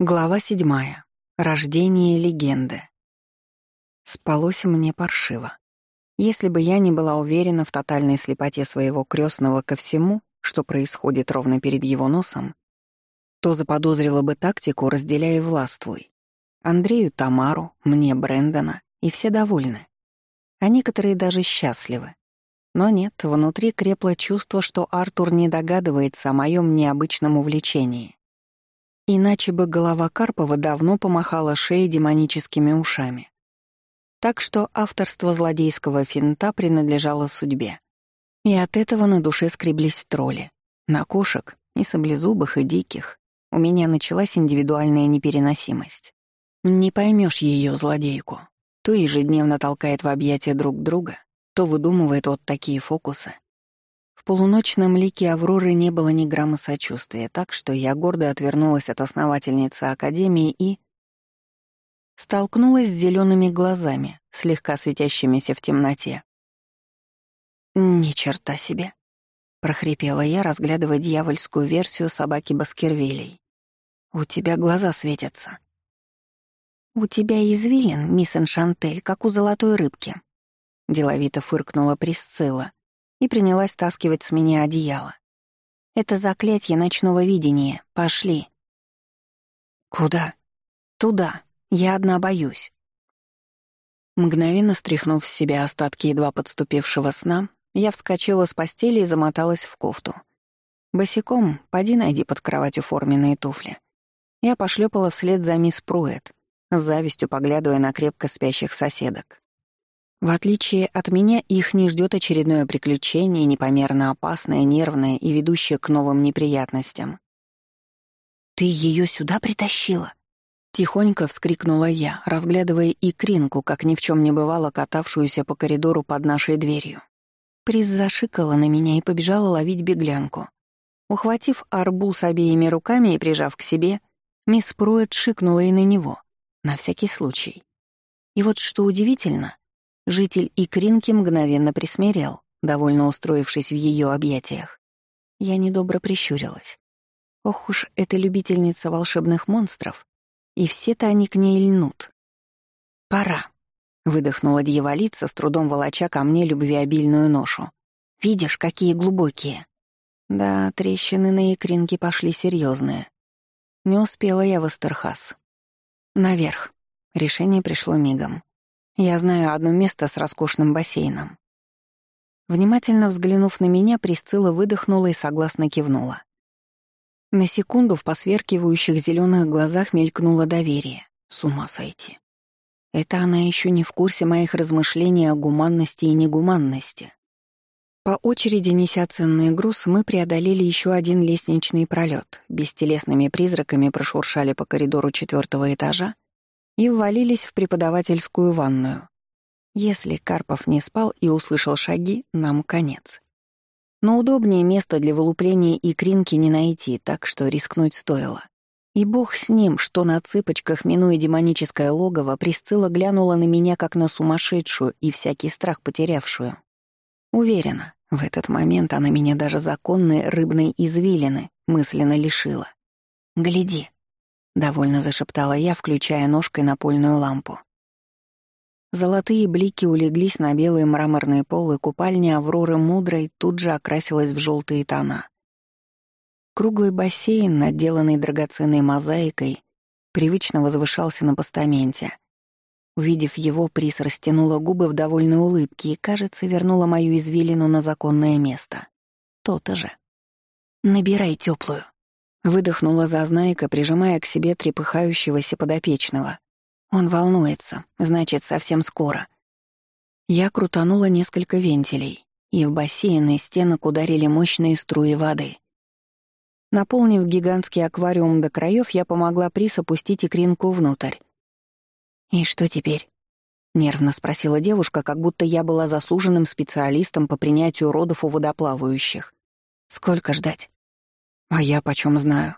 Глава седьмая. Рождение легенды. Спалось мне паршиво. Если бы я не была уверена в тотальной слепоте своего крестного ко всему, что происходит ровно перед его носом, то заподозрила бы тактику «разделяй и властвуй». Андрею Тамару, мне Брэндона, и все довольны. А некоторые даже счастливы. Но нет, внутри крепло чувство, что Артур не догадывается о моем необычном увлечении. Иначе бы голова Карпова давно помахала шеей демоническими ушами. Так что авторство злодейского финта принадлежало судьбе. И от этого на душе скреблись тролли. На кошек, и саблезубых, и диких. У меня началась индивидуальная непереносимость. Не поймешь ее злодейку. То ежедневно толкает в объятия друг друга, то выдумывает вот такие фокусы. В полуночном лике Авроры не было ни грамма сочувствия, так что я гордо отвернулась от основательницы Академии и... Столкнулась с зелеными глазами, слегка светящимися в темноте. «Ни черта себе!» — прохрипела я, разглядывая дьявольскую версию собаки Баскервилей. «У тебя глаза светятся». «У тебя извилин, мисс Эншантель, как у золотой рыбки», — деловито фыркнула Присцилла, и принялась стаскивать с меня одеяло. «Это заклятие ночного видения. Пошли». «Куда?» «Туда. Я одна боюсь». Мгновенно стряхнув с себя остатки едва подступившего сна, я вскочила с постели и замоталась в кофту. Босиком, поди найди под кроватью форменные туфли. Я пошлепала вслед за мисс Пруэт, с завистью поглядывая на крепко спящих соседок. В отличие от меня, их не ждет очередное приключение, непомерно опасное, нервное и ведущее к новым неприятностям. «Ты ее сюда притащила?» Тихонько вскрикнула я, разглядывая икринку, как ни в чем не бывало, катавшуюся по коридору под нашей дверью. Приз зашикала на меня и побежала ловить беглянку. Ухватив арбуз обеими руками и прижав к себе, мисс Пруэт шикнула и на него, на всякий случай. И вот что удивительно, Житель Икринки мгновенно присмирел, довольно устроившись в ее объятиях. Я недобро прищурилась. Ох уж эта любительница волшебных монстров, и все-то они к ней льнут. «Пора», — выдохнула дьяволица, с трудом волоча ко мне любвеобильную ношу. «Видишь, какие глубокие». Да, трещины на икринке пошли серьезные. Не успела я в Эстерхас. Наверх. Решение пришло мигом. Я знаю одно место с роскошным бассейном». Внимательно взглянув на меня, Присцилла выдохнула и согласно кивнула. На секунду в посверкивающих зеленых глазах мелькнуло доверие. С ума сойти. Это она еще не в курсе моих размышлений о гуманности и негуманности. По очереди, неся ценный груз, мы преодолели еще один лестничный пролет, бестелесными призраками прошуршали по коридору четвертого этажа и ввалились в преподавательскую ванную. Если Карпов не спал и услышал шаги, нам конец. Но удобнее место для вылупления икринки не найти, так что рискнуть стоило. И бог с ним, что на цыпочках, минуя демоническое логово, Присцилла глянула на меня как на сумасшедшую и всякий страх потерявшую. Уверена, в этот момент она меня даже законной рыбной извилины мысленно лишила. «Гляди», — довольно зашептала я, включая ножкой напольную лампу. Золотые блики улеглись на белые мраморные полы, купальни Авроры Мудрой тут же окрасилась в желтые тона. Круглый бассейн, отделанный драгоценной мозаикой, привычно возвышался на постаменте. Увидев его, Прис растянула губы в довольной улыбке и, кажется, вернула мою извилину на законное место. То-то же. «Набирай теплую, Выдохнула зазнайка, прижимая к себе трепыхающегося подопечного. Он волнуется, значит, совсем скоро. Я крутанула несколько вентилей, и в бассейн и стенок ударили мощные струи воды. Наполнив гигантский аквариум до краев, я помогла Прис опустить икринку внутрь. «И что теперь?» — нервно спросила девушка, как будто я была заслуженным специалистом по принятию родов у водоплавающих. «Сколько ждать?» А я почем знаю?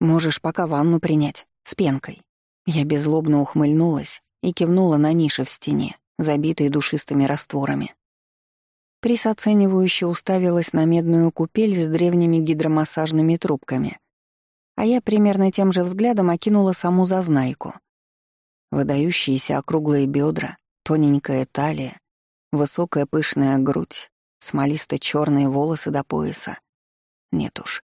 Можешь пока ванну принять, с пенкой. Я беззлобно ухмыльнулась и кивнула на ниши в стене, забитые душистыми растворами. Прис оценивающе уставилась на медную купель с древними гидромассажными трубками. а я примерно тем же взглядом окинула саму зазнайку. Выдающиеся округлые бедра, тоненькая талия, высокая пышная грудь, смолисто-черные волосы до пояса. Нет уж.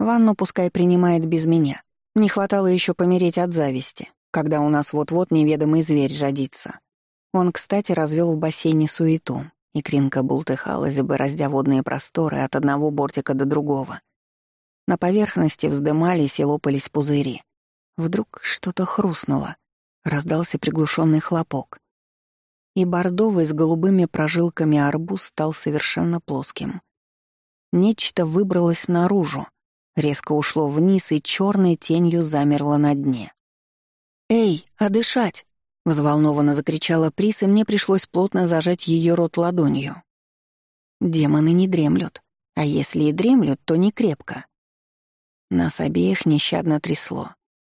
Ванну пускай принимает без меня. Не хватало еще помереть от зависти, когда у нас вот-вот неведомый зверь родится. Он, кстати, развел в бассейне суету, и Кринка бултыхалась бы, раздя водные просторы от одного бортика до другого. На поверхности вздымались и лопались пузыри. Вдруг что-то хрустнуло. Раздался приглушенный хлопок. И бордовый с голубыми прожилками арбуз стал совершенно плоским. Нечто выбралось наружу, резко ушло вниз и черной тенью замерло на дне. «Эй, а дышать!» — взволнованно закричала Прис, и мне пришлось плотно зажать ее рот ладонью. Демоны не дремлют, а если и дремлют, то не крепко. Нас обеих нещадно трясло.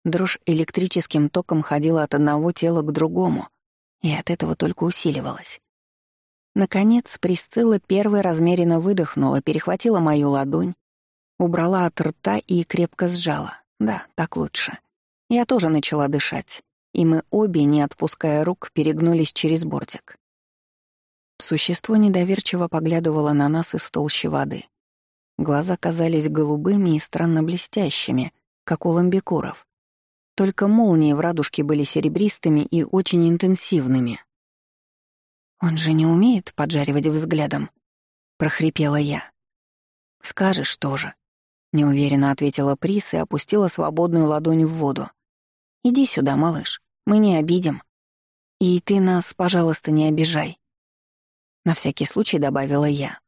Дрожь электрическим током ходила от одного тела к другому, и от этого только усиливалась. Наконец, Присцилла первой размеренно выдохнула, перехватила мою ладонь, убрала от рта и крепко сжала. Да, так лучше. Я тоже начала дышать, и мы обе, не отпуская рук, перегнулись через бортик. Существо недоверчиво поглядывало на нас из толщи воды. Глаза казались голубыми и странно блестящими, как у ламбикуров. Только молнии в радужке были серебристыми и очень интенсивными. «Он же не умеет поджаривать взглядом», — прохрипела я. «Скажешь тоже», — неуверенно ответила Прис и опустила свободную ладонь в воду. «Иди сюда, малыш, мы не обидим. И ты нас, пожалуйста, не обижай». На всякий случай добавила я.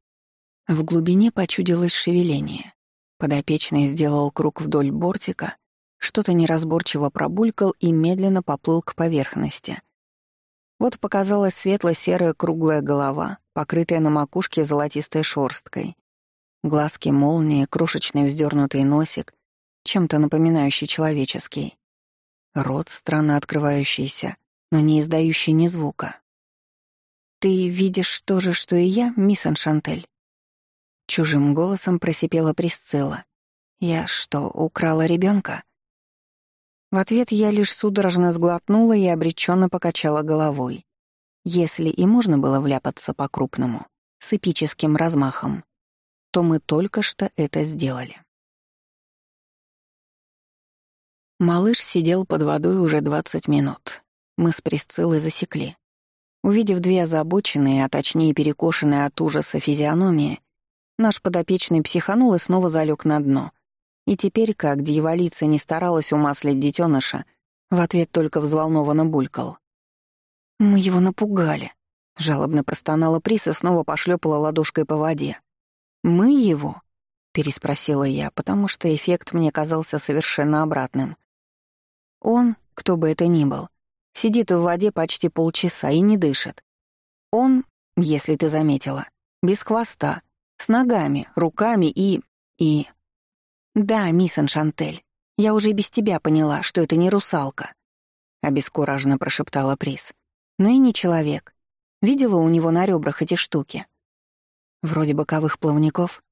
В глубине почудилось шевеление. Подопечный сделал круг вдоль бортика, что-то неразборчиво пробулькал и медленно поплыл к поверхности. Вот показалась светло-серая круглая голова, покрытая на макушке золотистой шорсткой. Глазки молнии, крошечный вздернутый носик, чем-то напоминающий человеческий. Рот странно открывающийся, но не издающий ни звука. «Ты видишь то же, что и я, мисс Аншантель?» Чужим голосом просипела Присцилла. «Я что, украла ребенка? В ответ я лишь судорожно сглотнула и обреченно покачала головой. Если и можно было вляпаться по-крупному, с эпическим размахом, то мы только что это сделали. Малыш сидел под водой уже 20 минут. Мы с Присциллой засекли. Увидев две озабоченные, а точнее перекошенные от ужаса физиономии, Наш подопечный психанул и снова залег на дно. И теперь, как дьяволица не старалась умаслить детеныша, в ответ только взволнованно булькал. «Мы его напугали», — жалобно простонала Прис и снова пошлепала ладошкой по воде. «Мы его?» — переспросила я, потому что эффект мне казался совершенно обратным. Он, кто бы это ни был, сидит в воде почти полчаса и не дышит. Он, если ты заметила, без хвоста, с ногами, руками и... и... «Да, мисс Аншантель, я уже без тебя поняла, что это не русалка», — обескураженно прошептала Прис. «Но и не человек. Видела у него на ребрах эти штуки?» «Вроде боковых плавников?»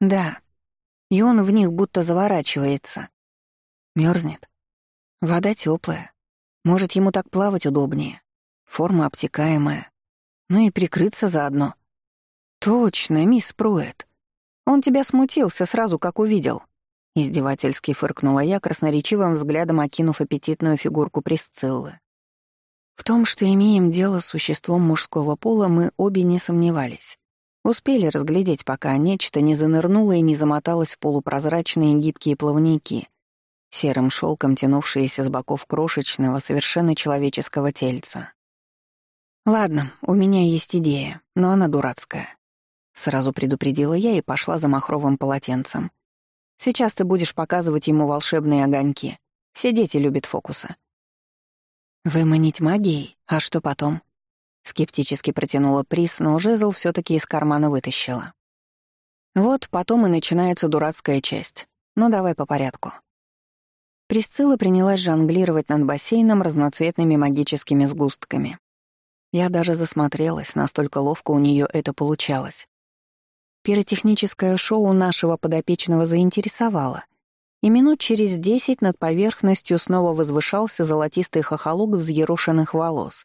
«Да. И он в них будто заворачивается. Мерзнет. Вода теплая. Может, ему так плавать удобнее. Форма обтекаемая. Ну и прикрыться заодно. «Точно, мисс Пруэт. Он тебя смутился сразу, как увидел». Издевательски фыркнула я, красноречивым взглядом окинув аппетитную фигурку Присциллы. В том, что имеем дело с существом мужского пола, мы обе не сомневались. Успели разглядеть, пока нечто не занырнуло и не замоталось в полупрозрачные гибкие плавники, серым шелком тянувшиеся с боков крошечного, совершенно человеческого тельца. «Ладно, у меня есть идея, но она дурацкая. Сразу предупредила я и пошла за махровым полотенцем. Сейчас ты будешь показывать ему волшебные огоньки. Все дети любят фокусы. Выманить магией? А что потом? Скептически протянула приз, но жезл все таки из кармана вытащила. Вот потом и начинается дурацкая часть. Ну давай по порядку. Присцилла принялась жонглировать над бассейном разноцветными магическими сгустками. Я даже засмотрелась, настолько ловко у нее это получалось. Пиротехническое шоу нашего подопечного заинтересовало, и минут через десять над поверхностью снова возвышался золотистый хохолок взъерошенных волос.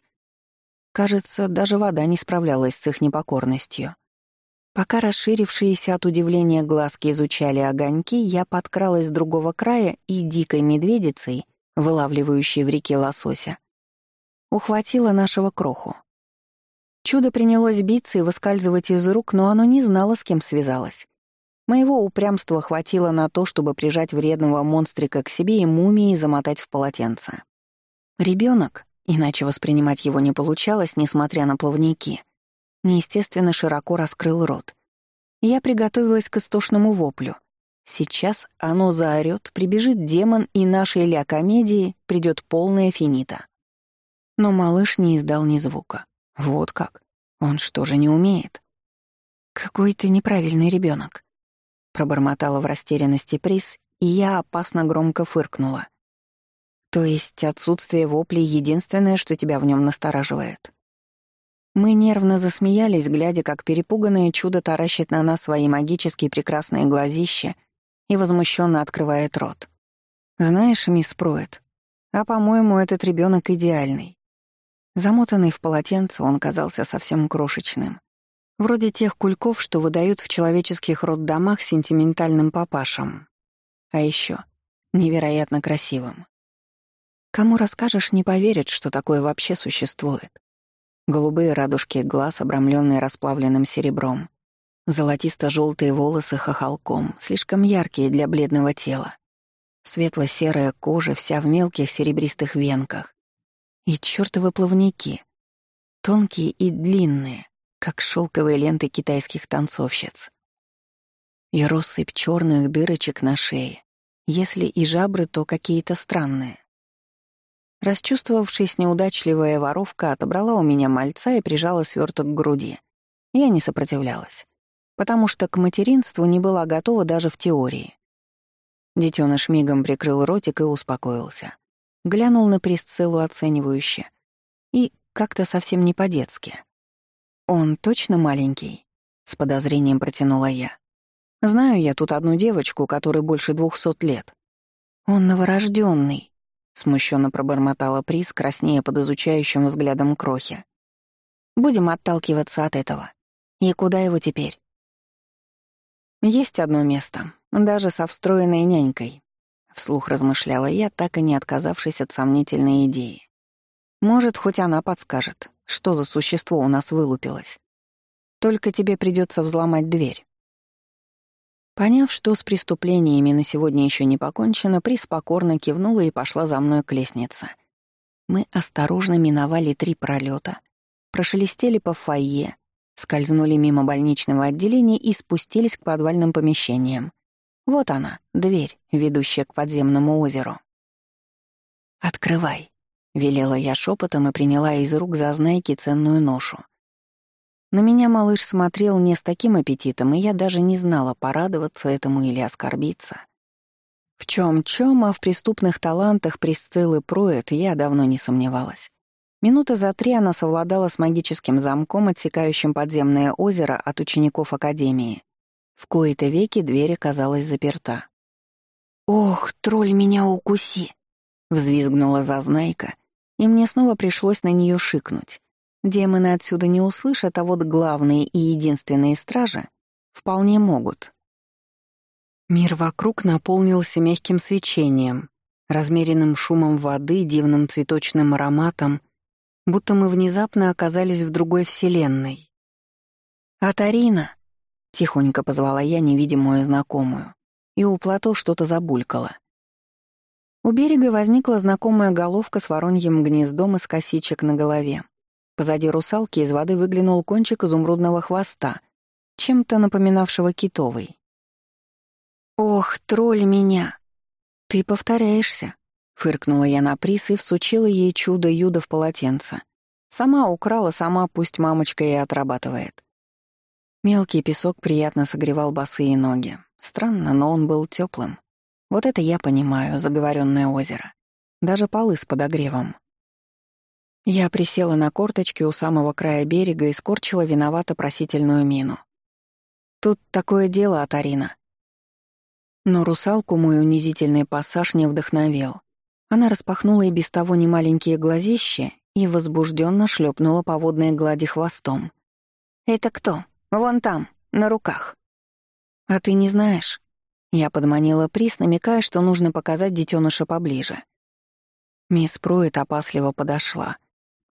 Кажется, даже вода не справлялась с их непокорностью. Пока расширившиеся от удивления глазки изучали огоньки, я подкралась с другого края и дикой медведицей, вылавливающей в реке лосося, ухватила нашего кроху. Чудо принялось биться и выскальзывать из рук, но оно не знало, с кем связалось. Моего упрямства хватило на то, чтобы прижать вредного монстрика к себе и мумии замотать в полотенце. Ребенок, иначе воспринимать его не получалось, несмотря на плавники, неестественно широко раскрыл рот. Я приготовилась к истошному воплю. Сейчас оно заорёт, прибежит демон, и нашей ля-комедии придёт полная финита. Но малыш не издал ни звука. Вот как. Он что же не умеет? Какой ты неправильный ребенок пробормотала в растерянности приз, и я опасно громко фыркнула. То есть отсутствие воплей — единственное, что тебя в нем настораживает. Мы нервно засмеялись, глядя, как перепуганное чудо таращит на нас свои магические прекрасные глазища и возмущенно открывает рот. «Знаешь, мисс Пруэт, а, по-моему, этот ребенок идеальный». Замотанный в полотенце, он казался совсем крошечным. Вроде тех кульков, что выдают в человеческих роддомах сентиментальным папашам. А еще невероятно красивым. Кому расскажешь, не поверят, что такое вообще существует. Голубые радужки глаз, обрамленные расплавленным серебром. Золотисто-желтые волосы хохолком, слишком яркие для бледного тела. Светло-серая кожа, вся в мелких серебристых венках. И чёртовы плавники. Тонкие и длинные, как шелковые ленты китайских танцовщиц. И россыпь черных дырочек на шее. Если и жабры, то какие-то странные. Расчувствовавшись, неудачливая воровка отобрала у меня мальца и прижала сверток к груди. Я не сопротивлялась, потому что к материнству не была готова даже в теории. Детёныш мигом прикрыл ротик и успокоился. Глянул на Присциллу оценивающе. И как-то совсем не по-детски. «Он точно маленький?» — с подозрением протянула я. «Знаю я тут одну девочку, которой больше двухсот лет». «Он новорожденный, смущенно пробормотала Приз, краснея под изучающим взглядом крохи. «Будем отталкиваться от этого. И куда его теперь?» «Есть одно место, даже со встроенной нянькой», — вслух размышляла я, так и не отказавшись от сомнительной идеи. «Может, хоть она подскажет, что за существо у нас вылупилось? Только тебе придется взломать дверь. Поняв, что с преступлениями на сегодня еще не покончено, Прис покорно кивнула и пошла за мной к лестнице. Мы осторожно миновали три пролета, прошелестели по фойе, скользнули мимо больничного отделения и спустились к подвальным помещениям. Вот она, дверь, ведущая к подземному озеру. «Открывай», Велела я шепотом и приняла из рук зазнайки ценную ношу. На меня малыш смотрел не с таким аппетитом, и я даже не знала, порадоваться этому или оскорбиться. В чем чем а в преступных талантах Присциллы Пруэт я давно не сомневалась. Минуты за три она совладала с магическим замком, отсекающим подземное озеро от учеников Академии. В кои-то веки дверь оказалась заперта. «Ох, тролль меня укуси!» — взвизгнула зазнайка — и мне снова пришлось на нее шикнуть. Демоны отсюда не услышат, а вот главные и единственные стражи вполне могут. Мир вокруг наполнился мягким свечением, размеренным шумом воды, дивным цветочным ароматом, будто мы внезапно оказались в другой вселенной. «Атарина!» — тихонько позвала я невидимую знакомую, и у плато что-то забулькало. У берега возникла знакомая головка с вороньим гнездом из косичек на голове. Позади русалки из воды выглянул кончик изумрудного хвоста, чем-то напоминавшего китовый. «Ох, тролль меня! Ты повторяешься!» — фыркнула я на приз и всучила ей чудо-юдо в полотенце. Сама украла, сама пусть мамочка и отрабатывает. Мелкий песок приятно согревал босые ноги. Странно, но он был теплым. Вот это я понимаю, заговоренное озеро. Даже полы с подогревом. Я присела на корточки у самого края берега и скорчила виновато просительную мину. Тут такое дело от. Но русалку мой унизительный пассаж не вдохновил. Она распахнула и без того немаленькие глазища и возбужденно шлепнула по водной глади хвостом. «Это кто? Вон там, на руках». «А ты не знаешь?» Я подманила приз, намекая, что нужно показать детеныша поближе. Мисс Пруит опасливо подошла.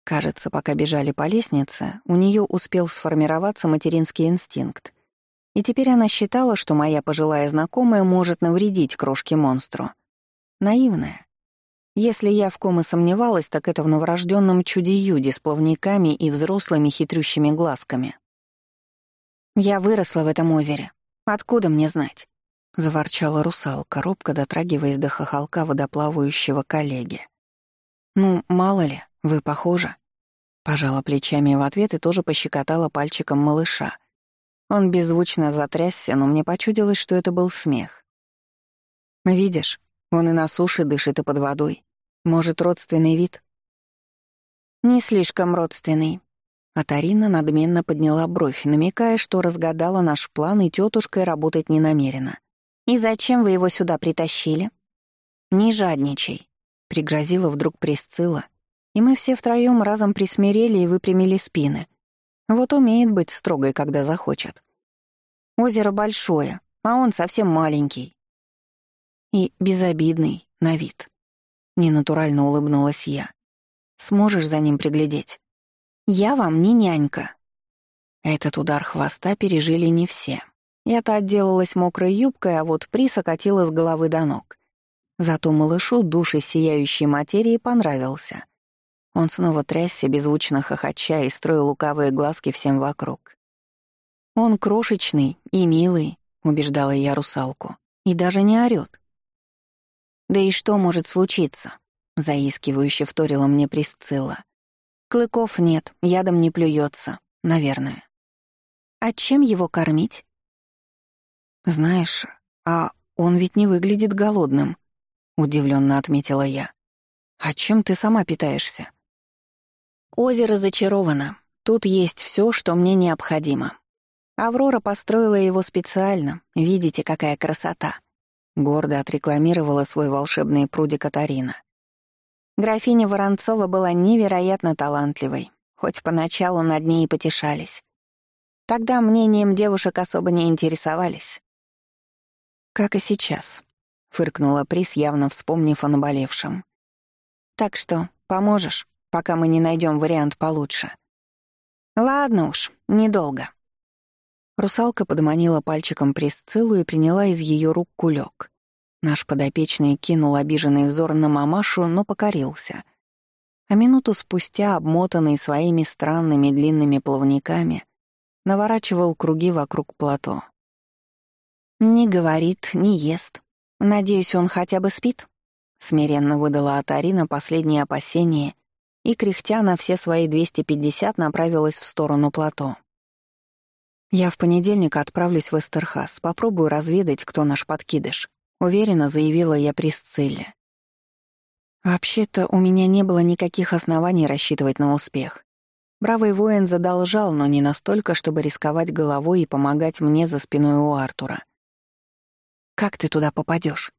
Кажется, пока бежали по лестнице, у нее успел сформироваться материнский инстинкт. И теперь она считала, что моя пожилая знакомая может навредить крошке-монстру. Наивная. Если я в ком и сомневалась, так это в новорожденном чуде-юде с плавниками и взрослыми хитрющими глазками. «Я выросла в этом озере. Откуда мне знать?» — заворчала русалка, робко дотрагиваясь до хохолка водоплавающего коллеги. «Ну, мало ли, вы похожи». Пожала плечами в ответ и тоже пощекотала пальчиком малыша. Он беззвучно затрясся, но мне почудилось, что это был смех. «Видишь, он и на суше дышит, и под водой. Может, родственный вид?» «Не слишком родственный», а Тарина надменно подняла бровь, намекая, что разгадала наш план и тетушкой работать не намерена. «И зачем вы его сюда притащили?» «Не жадничай», — пригрозила вдруг Присцилла, и мы все втроем разом присмирели и выпрямили спины. Вот умеет быть строгой, когда захочет. Озеро большое, а он совсем маленький. И безобидный на вид. Ненатурально улыбнулась я. Сможешь за ним приглядеть? Я вам не нянька. Этот удар хвоста пережили не все. Я-то отделалась мокрой юбкой, а вот При сокатила с головы до ног. Зато малышу душ из сияющей материи понравился. Он снова трясся, беззвучно хохоча и строил лукавые глазки всем вокруг. «Он крошечный и милый», — убеждала я русалку, — «и даже не орёт». «Да и что может случиться?» — заискивающе вторила мне Присцилла. «Клыков нет, ядом не плюется, наверное». «А чем его кормить?» «Знаешь, а он ведь не выглядит голодным», — удивленно отметила я. «А чем ты сама питаешься?» «Озеро зачаровано. Тут есть все, что мне необходимо. Аврора построила его специально. Видите, какая красота!» Гордо отрекламировала свой волшебный прудик Катарина. Графиня Воронцова была невероятно талантливой, хоть поначалу над ней и потешались. Тогда мнением девушек особо не интересовались. «Как и сейчас», — фыркнула Прис, явно вспомнив о наболевшем. «Так что, поможешь, пока мы не найдем вариант получше?» «Ладно уж, недолго». Русалка подманила пальчиком Присциллу и приняла из ее рук кулек. Наш подопечный кинул обиженный взор на мамашу, но покорился. А минуту спустя, обмотанный своими странными длинными плавниками, наворачивал круги вокруг плато. «Не говорит, не ест. Надеюсь, он хотя бы спит?» Смиренно выдала Атарина последние опасения и, кряхтя на все свои 250, направилась в сторону плато. «Я в понедельник отправлюсь в Эстерхас, попробую разведать, кто наш подкидыш», — уверенно заявила я Присцилле. Вообще-то у меня не было никаких оснований рассчитывать на успех. Бравый воин задолжал, но не настолько, чтобы рисковать головой и помогать мне за спиной у Артура. Как ты туда попадешь?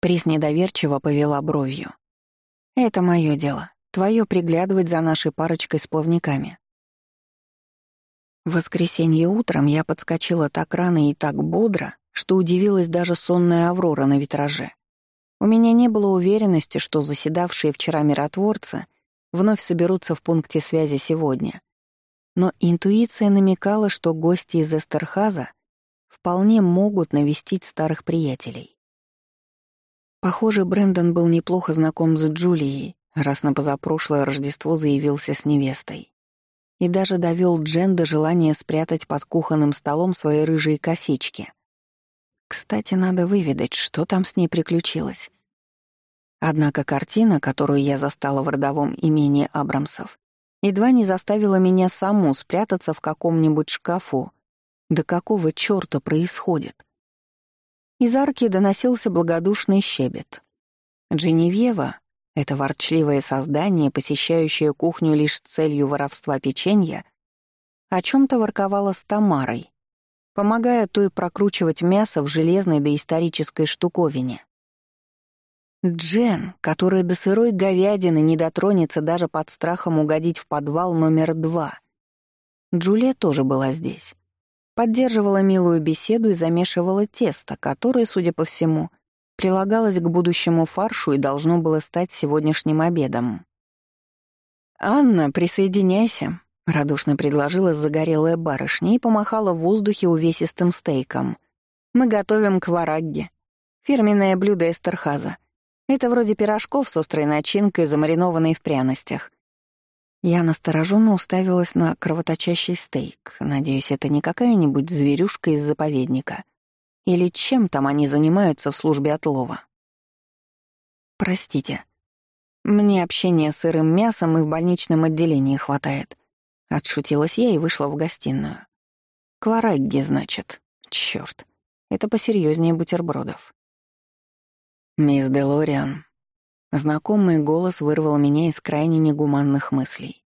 Приз недоверчиво повела бровью. Это мое дело. Твое приглядывать за нашей парочкой с плавниками. В воскресенье утром я подскочила так рано и так бодро, что удивилась даже сонная Аврора на витраже. У меня не было уверенности, что заседавшие вчера миротворцы вновь соберутся в пункте связи сегодня. Но интуиция намекала, что гости из Эстерхаза вполне могут навестить старых приятелей. Похоже, Брэндон был неплохо знаком с Джулией, раз на позапрошлое Рождество заявился с невестой. И даже довел Джен до желания спрятать под кухонным столом свои рыжие косички. Кстати, надо выведать, что там с ней приключилось. Однако картина, которую я застала в родовом имении Абрамсов, едва не заставила меня саму спрятаться в каком-нибудь шкафу да какого чёрта происходит? Из арки доносился благодушный щебет. Дженевьева, это ворчливое создание, посещающее кухню лишь с целью воровства печенья, о чем то ворковала с Тамарой. помогая той прокручивать мясо в железной доисторической штуковине. Джен, которая до сырой говядины не дотронется даже под страхом угодить в подвал номер два. Джулия тоже была здесь. Поддерживала милую беседу и замешивала тесто, которое, судя по всему, прилагалось к будущему фаршу и должно было стать сегодняшним обедом. «Анна, присоединяйся», — радушно предложила загорелая барышня и помахала в воздухе увесистым стейком. «Мы готовим кварагги. Фирменное блюдо Эстерхаза. Это вроде пирожков с острой начинкой, замаринованной в пряностях. Я настороженно уставилась на кровоточащий стейк. Надеюсь, это не какая-нибудь зверюшка из заповедника. Или чем там они занимаются в службе отлова. Простите. Мне общения с сырым мясом и в больничном отделении хватает. Отшутилась я и вышла в гостиную. Кварагги, значит. Чёрт. Это посерьезнее бутербродов. «Мисс Делориан». Знакомый голос вырвал меня из крайне негуманных мыслей.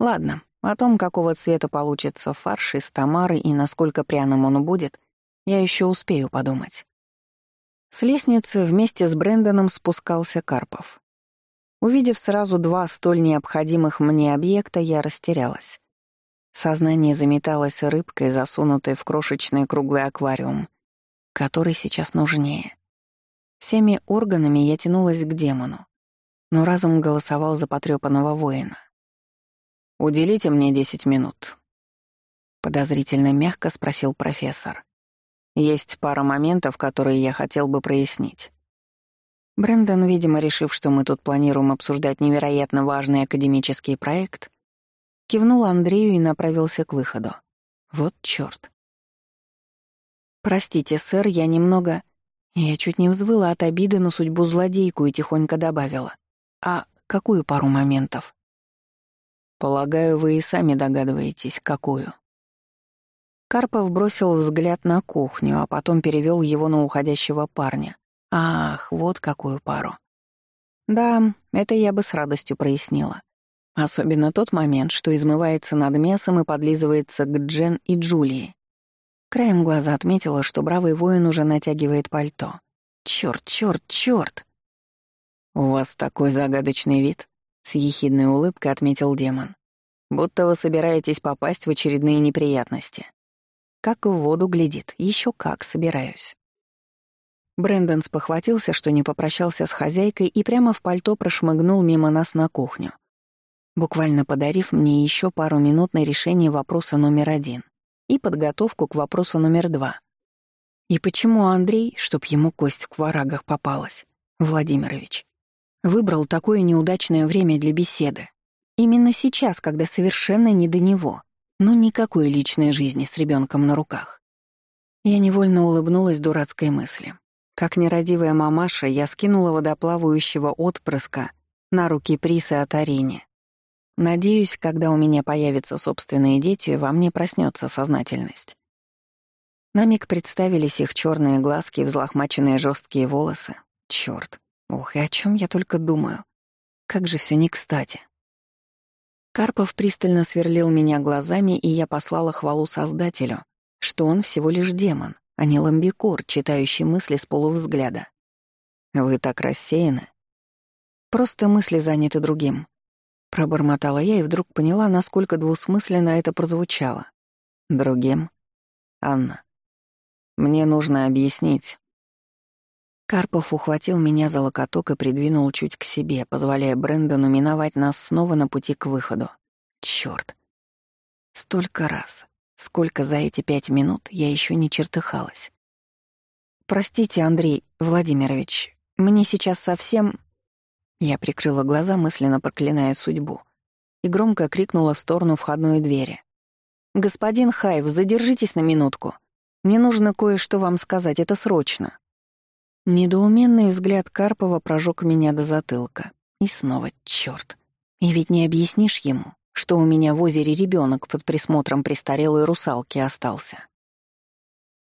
«Ладно, о том, какого цвета получится фарш из тамары и насколько пряным он будет, я еще успею подумать». С лестницы вместе с Брэндоном спускался Карпов. Увидев сразу два столь необходимых мне объекта, я растерялась. Сознание заметалось рыбкой, засунутой в крошечный круглый аквариум, который сейчас нужнее. Всеми органами я тянулась к демону, но разум голосовал за потрёпанного воина. «Уделите мне десять минут», — подозрительно мягко спросил профессор. «Есть пара моментов, которые я хотел бы прояснить». Брэндон, видимо, решив, что мы тут планируем обсуждать невероятно важный академический проект, кивнул Андрею и направился к выходу. Вот чёрт. «Простите, сэр, я немного...» Я чуть не взвыла от обиды на судьбу злодейку и тихонько добавила. «А какую пару моментов?» «Полагаю, вы и сами догадываетесь, какую». Карпов бросил взгляд на кухню, а потом перевел его на уходящего парня. «Ах, вот какую пару». Да, это я бы с радостью прояснила. Особенно тот момент, что измывается над мясом и подлизывается к Джен и Джулии. Краем глаза отметила, что бравый воин уже натягивает пальто. Чёрт, чёрт, чёрт! «У вас такой загадочный вид», — с ехидной улыбкой отметил демон. «Будто вы собираетесь попасть в очередные неприятности». Как в воду глядит, еще как собираюсь. Брэндон спохватился, что не попрощался с хозяйкой и прямо в пальто прошмыгнул мимо нас на кухню, буквально подарив мне еще пару минут на решение вопроса номер один и подготовку к вопросу номер два. И почему Андрей, чтоб ему кость в варагах попалась, Владимирович, выбрал такое неудачное время для беседы? Именно сейчас, когда совершенно не до него, но никакой личной жизни с ребенком на руках. Я невольно улыбнулась дурацкой мысли. Как нерадивая мамаша, я скинула водоплавающего отпрыска на руки Присы от Арине Надеюсь, когда у меня появятся собственные дети, во мне проснется сознательность. На миг представились их черные глазки и взлохмаченные жесткие волосы. Черт, ох, и о чем я только думаю. Как же все не кстати. Карпов пристально сверлил меня глазами, и я послала хвалу Создателю, что он всего лишь демон, а не ламбикур, читающий мысли с полувзгляда. Вы так рассеяны. Просто мысли заняты другим. Пробормотала я и вдруг поняла, насколько двусмысленно это прозвучало. Другим. Анна. Мне нужно объяснить. Карпов ухватил меня за локоток и придвинул чуть к себе, позволяя Брэндону миновать нас снова на пути к выходу. Чёрт. Столько раз, сколько за эти пять минут я еще не чертыхалась. «Простите, Андрей Владимирович, мне сейчас совсем...» Я прикрыла глаза, мысленно проклиная судьбу, и громко крикнула в сторону входной двери. «Господин Хайв, задержитесь на минутку. Мне нужно кое-что вам сказать, это срочно». Недоуменный взгляд Карпова прожег меня до затылка. И снова чёрт. И ведь не объяснишь ему, что у меня в озере ребенок под присмотром престарелой русалки остался.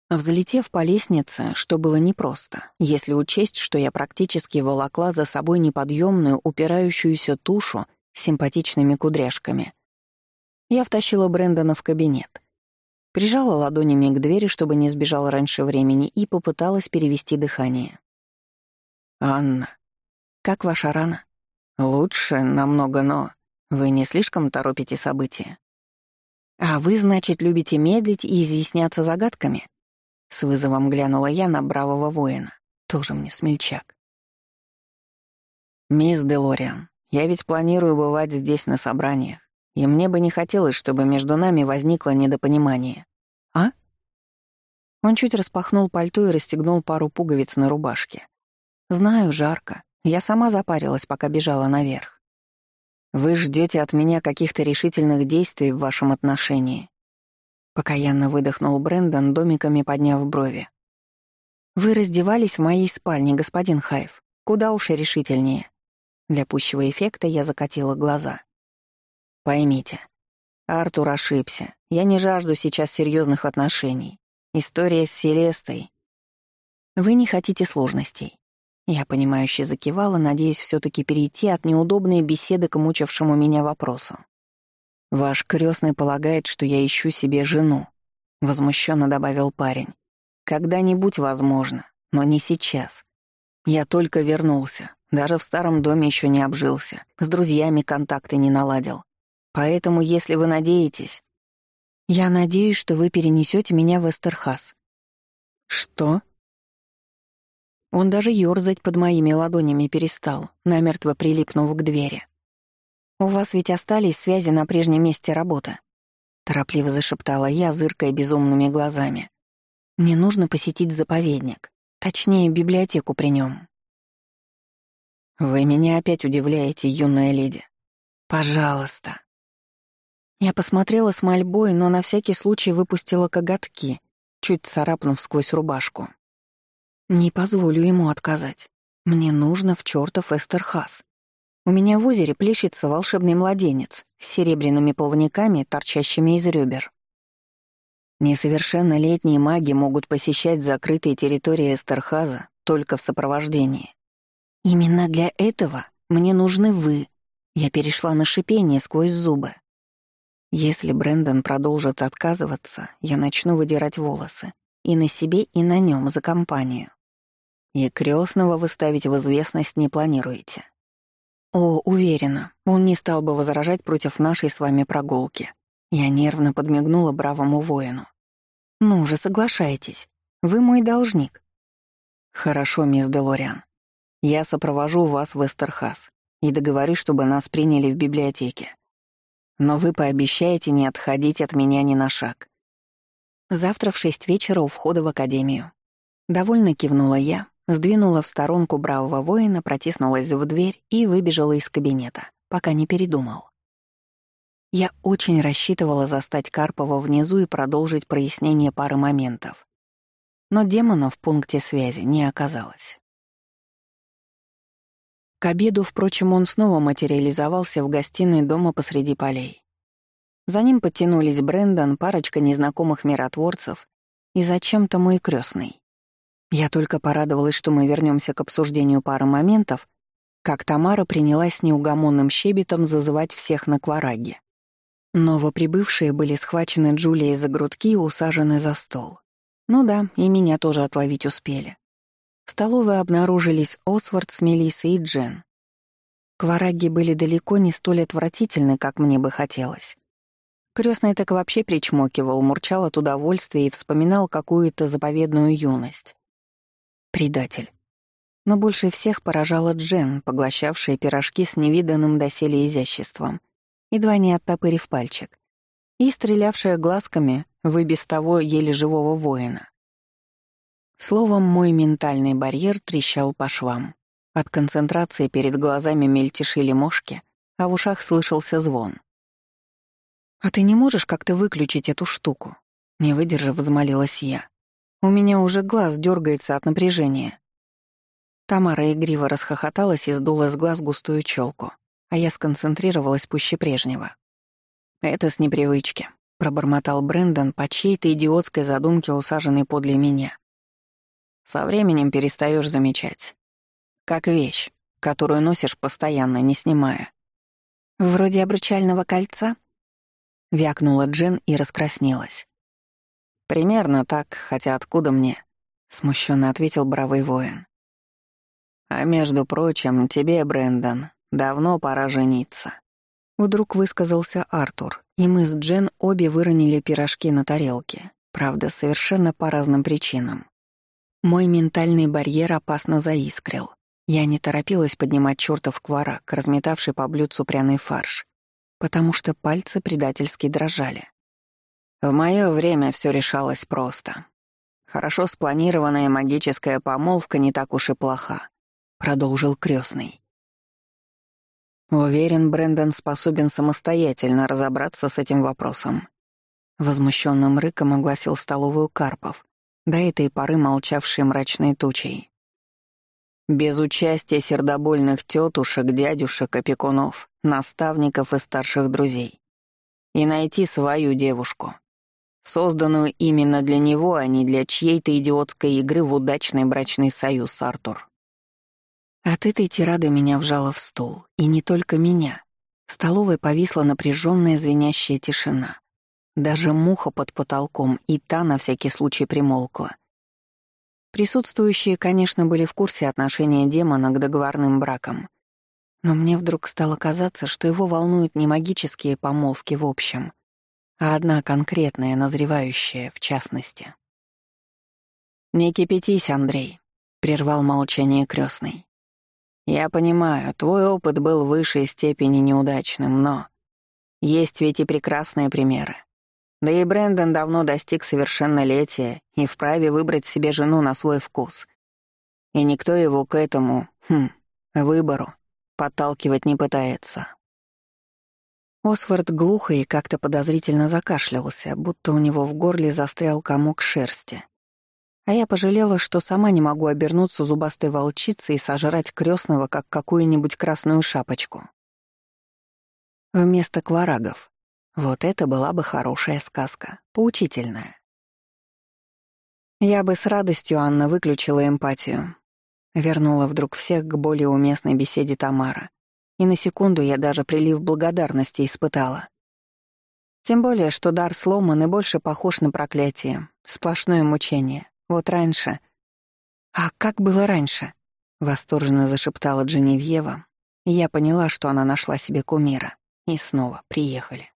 Взлетев по лестнице, что было непросто, если учесть, что я практически волокла за собой неподъемную, упирающуюся тушу с симпатичными кудряшками, я втащила Брэндона в кабинет. Прижала ладонями к двери, чтобы не сбежал раньше времени, и попыталась перевести дыхание. «Анна, как ваша рана?» «Лучше намного, но вы не слишком торопите события?» «А вы, значит, любите медлить и изъясняться загадками?» С вызовом глянула я на бравого воина. Тоже мне смельчак. «Мисс Делориан, я ведь планирую бывать здесь на собраниях, и мне бы не хотелось, чтобы между нами возникло недопонимание. А?» Он чуть распахнул пальто и расстегнул пару пуговиц на рубашке. «Знаю, жарко. Я сама запарилась, пока бежала наверх. Вы ждете от меня каких-то решительных действий в вашем отношении?» Покаянно выдохнул Брэндон, домиками подняв брови. «Вы раздевались в моей спальне, господин Хайф. Куда уж и решительнее». Для пущего эффекта я закатила глаза. «Поймите, Артур ошибся. Я не жажду сейчас серьезных отношений. История с Селестой. Вы не хотите сложностей. Я, понимающе закивала, надеясь все таки перейти от неудобной беседы к мучившему меня вопросу. «Ваш крестный полагает, что я ищу себе жену», — возмущенно добавил парень. «Когда-нибудь возможно, но не сейчас. Я только вернулся, даже в старом доме еще не обжился, с друзьями контакты не наладил. Поэтому, если вы надеетесь...» «Я надеюсь, что вы перенесете меня в Эстерхас». «Что?» Он даже ёрзать под моими ладонями перестал, намертво прилипнув к двери. «У вас ведь остались связи на прежнем месте работы?» Торопливо зашептала я, зыркая безумными глазами. «Мне нужно посетить заповедник, точнее, библиотеку при нем. «Вы меня опять удивляете, юная леди. Пожалуйста». Я посмотрела с мольбой, но на всякий случай выпустила коготки, чуть царапнув сквозь рубашку. «Не позволю ему отказать. Мне нужно в чертов Эстерхас. У меня в озере плещется волшебный младенец с серебряными плавниками, торчащими из ребер. Несовершеннолетние маги могут посещать закрытые территории Эстерхаза только в сопровождении. Именно для этого мне нужны вы. Я перешла на шипение сквозь зубы. Если Брэндон продолжит отказываться, я начну выдирать волосы. И на себе, и на нем за компанию. И крестного вы ставить в известность не планируете. О, уверена, он не стал бы возражать против нашей с вами прогулки. Я нервно подмигнула бравому воину. Ну же, соглашайтесь. Вы мой должник. Хорошо, мисс Делориан. Я сопровожу вас в Эстерхас и договорюсь, чтобы нас приняли в библиотеке. Но вы пообещаете не отходить от меня ни на шаг. Завтра в шесть вечера у входа в академию. Довольно кивнула я, Сдвинула в сторонку бравого воина, протиснулась в дверь и выбежала из кабинета, пока не передумал. Я очень рассчитывала застать Карпова внизу и продолжить прояснение пары моментов. Но демона в пункте связи не оказалось. К обеду, впрочем, он снова материализовался в гостиной дома посреди полей. За ним подтянулись Брэндон, парочка незнакомых миротворцев и зачем-то мой крестный. Я только порадовалась, что мы вернемся к обсуждению пары моментов, как Тамара принялась неугомонным щебетом зазывать всех на квараге. Новоприбывшие были схвачены Джулией за грудки и усажены за стол. Ну да, и меня тоже отловить успели. В столовой обнаружились Освард с Мелиссой и Джен. Квараги были далеко не столь отвратительны, как мне бы хотелось. Крестный так вообще причмокивал, мурчал от удовольствия и вспоминал какую-то заповедную юность. Предатель. Но больше всех поражала Джен, поглощавшая пирожки с невиданным доселе изяществом, едва не оттопырив пальчик, и стрелявшая глазками в и без того еле живого воина. Словом, мой ментальный барьер трещал по швам. От концентрации перед глазами мельтешили мошки, а в ушах слышался звон. «А ты не можешь как-то выключить эту штуку?» Не выдержав, взмолилась я. У меня уже глаз дергается от напряжения. Тамара игриво расхохоталась и сдула с глаз густую челку, а я сконцентрировалась пуще прежнего. «Это с непривычки», — пробормотал Брэндон по чьей-то идиотской задумке, усаженной подле меня. «Со временем перестаешь замечать. Как вещь, которую носишь постоянно, не снимая». «Вроде обручального кольца?» — вякнула Джен и раскраснелась. «Примерно так, хотя откуда мне?» — смущенно ответил бравый воин. «А между прочим, тебе, Брэндон, давно пора жениться». Вдруг высказался Артур, и мы с Джен обе выронили пирожки на тарелке, правда, совершенно по разным причинам. Мой ментальный барьер опасно заискрил. Я не торопилась поднимать чертов кварак, разметавший по блюдцу пряный фарш, потому что пальцы предательски дрожали. В мое время все решалось просто. Хорошо спланированная магическая помолвка не так уж и плоха, продолжил крестный. Уверен, Брэндон способен самостоятельно разобраться с этим вопросом. Возмущенным рыком огласил столовую Карпов, до этой поры молчавший мрачной тучей. Без участия сердобольных тетушек, дядюшек, опекунов, наставников и старших друзей. И найти свою девушку, созданную именно для него, а не для чьей-то идиотской игры в удачный брачный союз, Артур. От этой тирады меня вжало в стул, и не только меня. В столовой повисла напряженная звенящая тишина. Даже муха под потолком, и та на всякий случай примолкла. Присутствующие, конечно, были в курсе отношения демона к договорным бракам. Но мне вдруг стало казаться, что его волнуют не магические помолвки в общем, а одна конкретная, назревающая в частности. «Не кипятись, Андрей», — прервал молчание крестный. Я понимаю, твой опыт был в высшей степени неудачным, но... Есть ведь и прекрасные примеры. Да и Брэндон давно достиг совершеннолетия и вправе выбрать себе жену на свой вкус. И никто его к этому, хм, выбору подталкивать не пытается. Освард глухо и как-то подозрительно закашлялся, будто у него в горле застрял комок шерсти. А я пожалела, что сама не могу обернуться зубастой волчицей и сожрать крестного, как какую-нибудь красную шапочку. Вместо кварагов. Вот это была бы хорошая сказка, поучительная. Я бы с радостью, Анна, выключила эмпатию. Вернула вдруг всех к более уместной беседе Тамара. И на секунду я даже прилив благодарности испытала. Тем более, что дар сломан и больше похож на проклятие, сплошное мучение. Вот раньше... А как было раньше? Восторженно зашептала Дженевьева, и я поняла, что она нашла себе кумира. И снова приехали.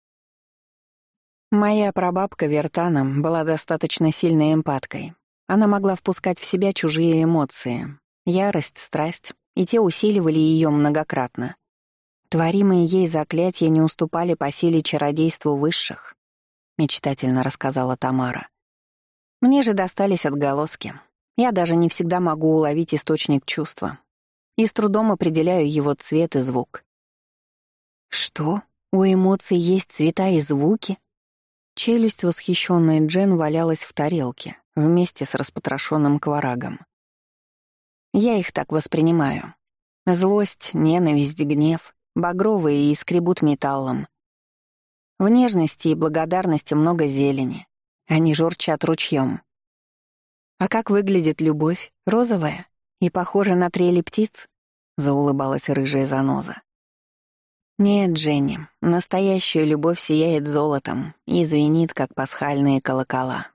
Моя прабабка Вертана была достаточно сильной эмпаткой. Она могла впускать в себя чужие эмоции. Ярость, страсть, и те усиливали ее многократно. Творимые ей заклятия не уступали по силе чародейству высших, мечтательно рассказала Тамара. Мне же достались отголоски. Я даже не всегда могу уловить источник чувства. И с трудом определяю его цвет и звук. Что? У эмоций есть цвета и звуки? Челюсть восхищенной Джен валялась в тарелке вместе с распотрошенным кварагом. Я их так воспринимаю. Злость, ненависть, гнев, багровые и скребут металлом. В нежности и благодарности много зелени. Они журчат ручьем. «А как выглядит любовь? Розовая? И похожа на трели птиц?» — заулыбалась рыжая заноза. «Нет, Дженни, настоящая любовь сияет золотом и звенит, как пасхальные колокола».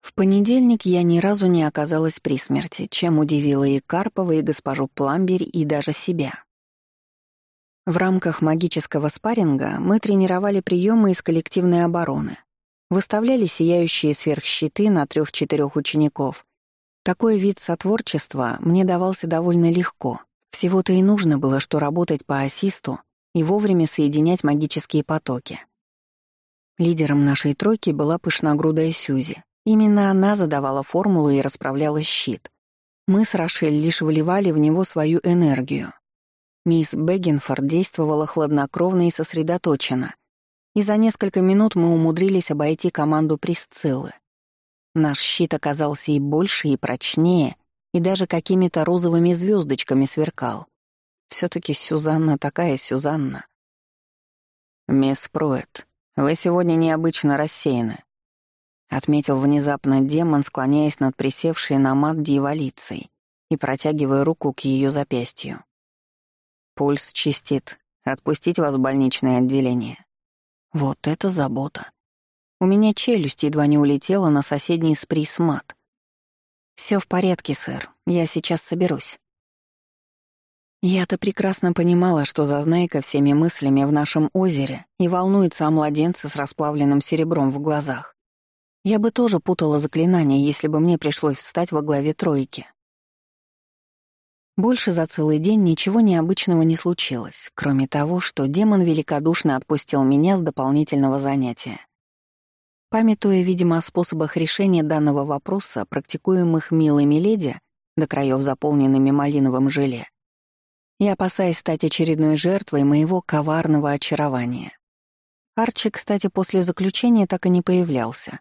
В понедельник я ни разу не оказалась при смерти, чем удивила и Карпова, и госпожу Пламберь, и даже себя. В рамках магического спарринга мы тренировали приемы из коллективной обороны, выставляли сияющие сверхщиты на трех-четырех учеников. Такой вид сотворчества мне давался довольно легко. Всего-то и нужно было, что работать по ассисту и вовремя соединять магические потоки. Лидером нашей тройки была пышногрудая Сюзи. Именно она задавала формулу и расправляла щит. Мы с Рошель лишь вливали в него свою энергию. Мисс Бэггинфорд действовала хладнокровно и сосредоточенно — и за несколько минут мы умудрились обойти команду Присциллы. Наш щит оказался и больше, и прочнее, и даже какими-то розовыми звездочками сверкал. все таки Сюзанна такая Сюзанна. «Мисс Пруэт, вы сегодня необычно рассеяны», — отметил внезапно демон, склоняясь над присевшей на мат дьяволицей и протягивая руку к ее запястью. «Пульс чистит. Отпустить вас в больничное отделение?» Вот это забота. У меня челюсть едва не улетела на соседний сприс-мат. Все в порядке, сэр. Я сейчас соберусь». Я-то прекрасно понимала, что зазнайка всеми мыслями в нашем озере и волнуется о младенце с расплавленным серебром в глазах. Я бы тоже путала заклинания, если бы мне пришлось встать во главе тройки. Больше за целый день ничего необычного не случилось, кроме того, что демон великодушно отпустил меня с дополнительного занятия. Памятуя, видимо, о способах решения данного вопроса, практикуемых милыми леди, до краев заполненными малиновым желе, и опасаясь стать очередной жертвой моего коварного очарования. Арчи, кстати, после заключения так и не появлялся.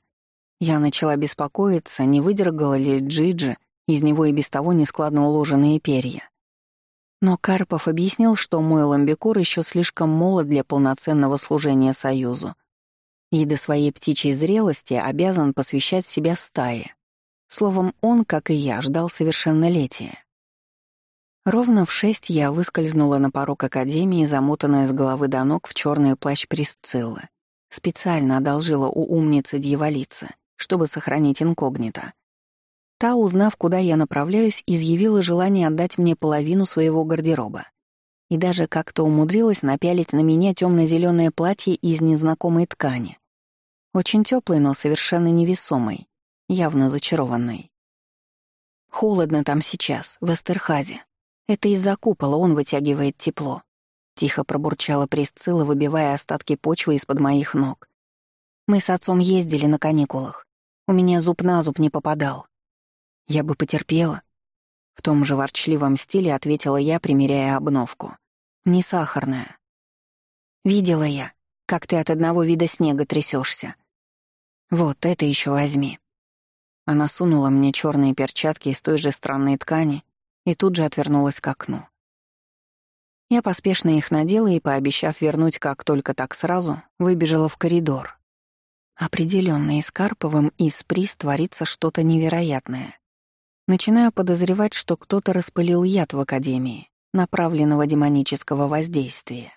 Я начала беспокоиться, не выдергала ли Джиджи из него и без того нескладно уложенные перья. Но Карпов объяснил, что мой ламбикур еще слишком молод для полноценного служения Союзу и до своей птичьей зрелости обязан посвящать себя стае. Словом, он, как и я, ждал совершеннолетия. Ровно в шесть я выскользнула на порог Академии, замотанная с головы до ног в черный плащ Присциллы. Специально одолжила у умницы дьяволицы, чтобы сохранить инкогнито. Та, узнав, куда я направляюсь, изъявила желание отдать мне половину своего гардероба. И даже как-то умудрилась напялить на меня темно зеленое платье из незнакомой ткани. Очень теплый, но совершенно невесомый, явно зачарованный. Холодно там сейчас, в Эстерхазе, это из-за купола он вытягивает тепло. Тихо пробурчала Присцилла, выбивая остатки почвы из-под моих ног. Мы с отцом ездили на каникулах. У меня зуб на зуб не попадал. Я бы потерпела. В том же ворчливом стиле ответила я, примеряя обновку. Не сахарная. Видела я, как ты от одного вида снега трясешься. Вот это еще возьми. Она сунула мне черные перчатки из той же странной ткани и тут же отвернулась к окну. Я поспешно их надела и, пообещав вернуть как только так сразу, выбежала в коридор. Определенно и с Карповым, и с Приз творится что-то невероятное. Начинаю подозревать, что кто-то распылил яд в Академии, направленного демонического воздействия.